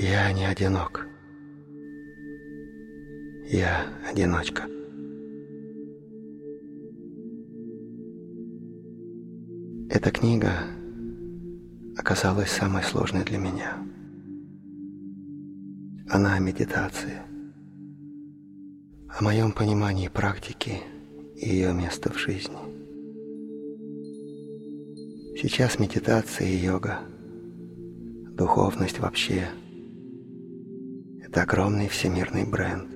Я не одинок. Я одиночка. Эта книга оказалась самой сложной для меня. Она о медитации, о моем понимании практики и ее места в жизни. Сейчас медитация и йога, духовность вообще – это огромный всемирный бренд.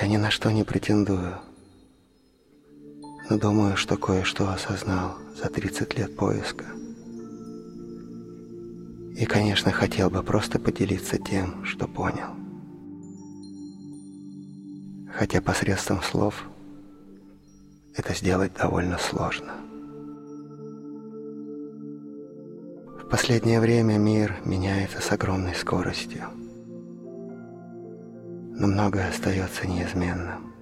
Я ни на что не претендую, но думаю, что кое-что осознал за 30 лет поиска. И, конечно, хотел бы просто поделиться тем, что понял. Хотя посредством слов это сделать довольно сложно. Последнее время мир меняется с огромной скоростью но многое остается неизменным.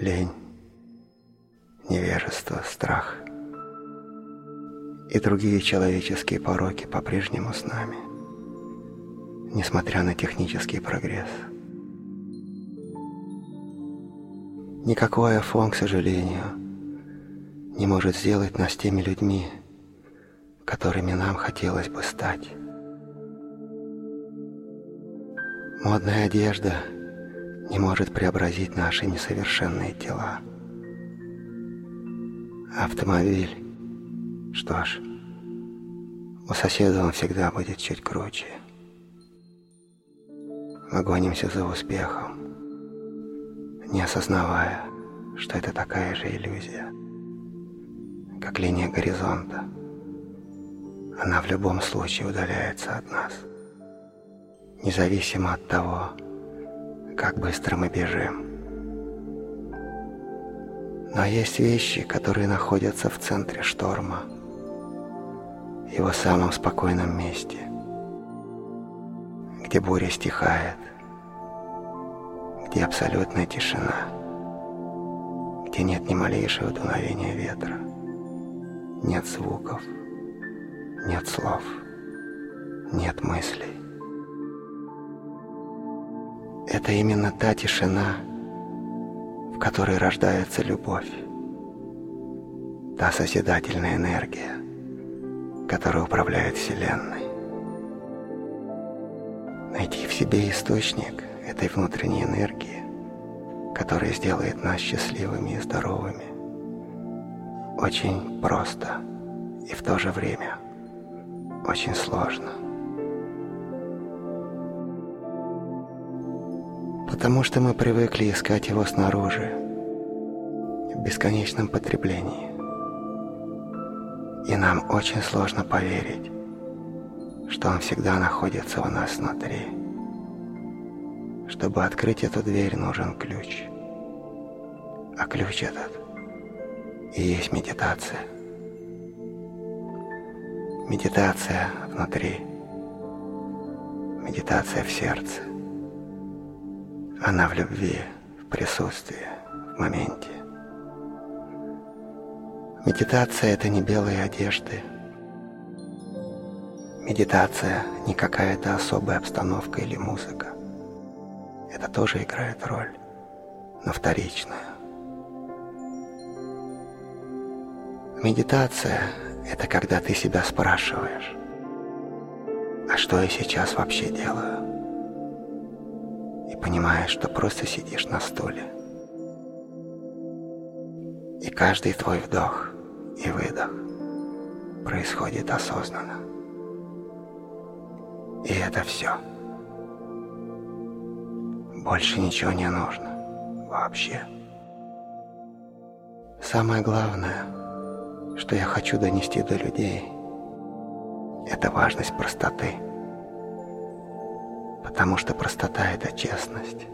Лень, невежество, страх и другие человеческие пороки по-прежнему с нами, несмотря на технический прогресс. Никакой айфон, к сожалению, не может сделать нас теми людьми, которыми нам хотелось бы стать. Модная одежда не может преобразить наши несовершенные тела. Автомобиль, что ж, у соседа он всегда будет чуть круче. Мы гонимся за успехом, не осознавая, что это такая же иллюзия, как линия горизонта. Она в любом случае удаляется от нас независимо от того, как быстро мы бежим. Но есть вещи, которые находятся в центре шторма, его самом спокойном месте, где буря стихает, где абсолютная тишина, где нет ни малейшего дуновения ветра, нет звуков, нет слов, нет мыслей. Это именно та тишина, в которой рождается любовь. Та созидательная энергия, которая управляет Вселенной. Найти в себе источник этой внутренней энергии, которая сделает нас счастливыми и здоровыми, очень просто и в то же время очень сложно. потому что мы привыкли искать его снаружи, в бесконечном потреблении. И нам очень сложно поверить, что он всегда находится у нас внутри. Чтобы открыть эту дверь, нужен ключ. А ключ этот и есть медитация. Медитация внутри. Медитация в сердце. Она в любви, в присутствии, в моменте. Медитация – это не белые одежды. Медитация – не какая-то особая обстановка или музыка. Это тоже играет роль, но вторичная. Медитация – это когда ты себя спрашиваешь, а что я сейчас вообще делаю? и понимаешь, что просто сидишь на стуле. И каждый твой вдох и выдох происходит осознанно. И это все. Больше ничего не нужно. Вообще. Самое главное, что я хочу донести до людей, это важность простоты потому что простота — это честность.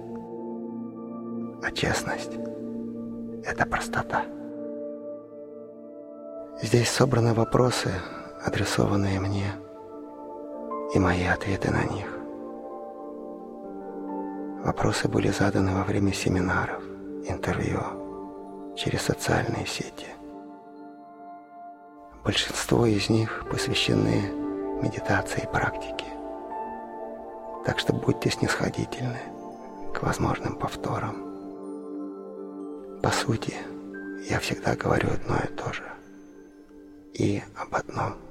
А честность — это простота. Здесь собраны вопросы, адресованные мне, и мои ответы на них. Вопросы были заданы во время семинаров, интервью, через социальные сети. Большинство из них посвящены медитации и практики. Так что будьте снисходительны к возможным повторам. По сути, я всегда говорю одно и то же. И об одном –